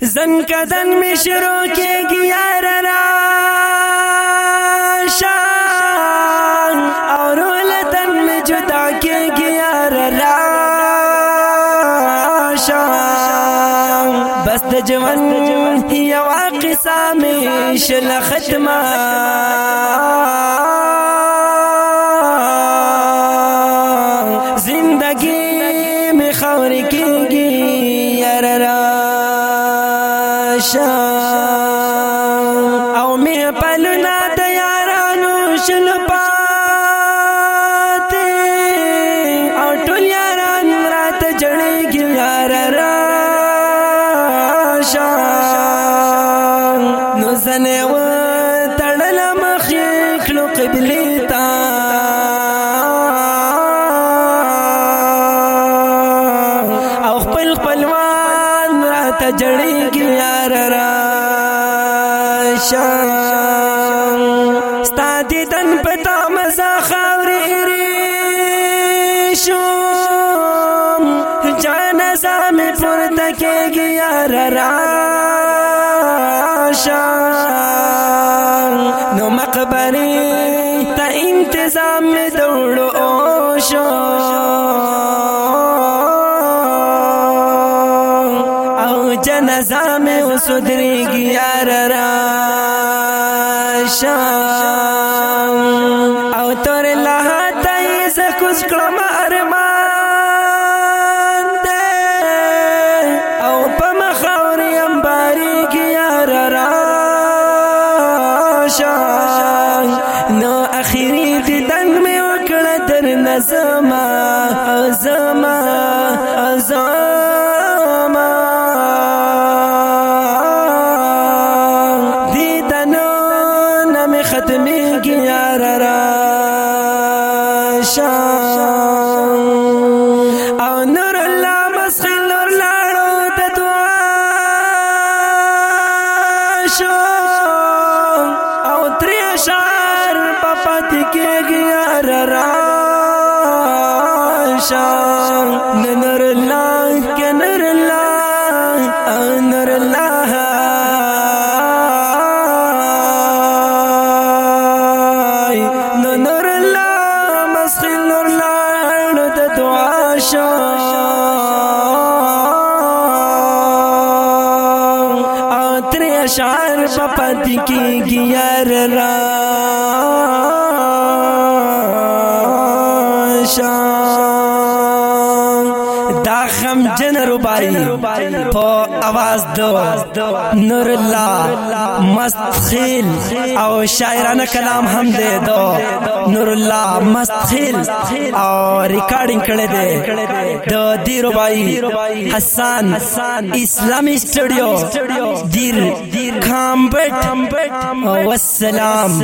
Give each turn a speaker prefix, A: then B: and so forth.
A: زن کدن میں شروع کے گیا را شان، اور لتن میں جدا کے گیا را شان۔ بس جون یا قصہ میں شل ختمہ زندگی میں خور کی گی او می پلنا د یارانو شل پاتې او ټول یاران رات جړېږي یار را شان نو زنه و تړل مخ کلو قبلي تا۔ او خپل خپلوان رات جړېږي یار را شان. ستا دیدن پتا مزا خاوری ریشم. جان زامی پورتا کے گیا راشان. نو مقبری تا انتظام دوڑو اوشو جنازہ میں اسدری گیا راشان او تور اللہ تیز کچھ کلم ارمان دے۔ او پم خوری امباری گیا راشان نو اخیری دیدن میں وکڑ در نظما ازما ازما راشان او نور الله مسخل نور لاړو د دعا. شو او تری اشار پپت کېږي را راشان نور الله شو او اشار اشعار پپت کی گیار را دا خم جن ربائی پو آواز دو۔ نور اللہ مست خیل۔ او شاعرانہ کلام ہم دے دو۔ نور اللہ مست خیل۔ او ریکارڈنگ کڑے دے۔ دو دی ربائی حسان۔ اسلامی اسٹوڈیو دیر کامبٹ والسلام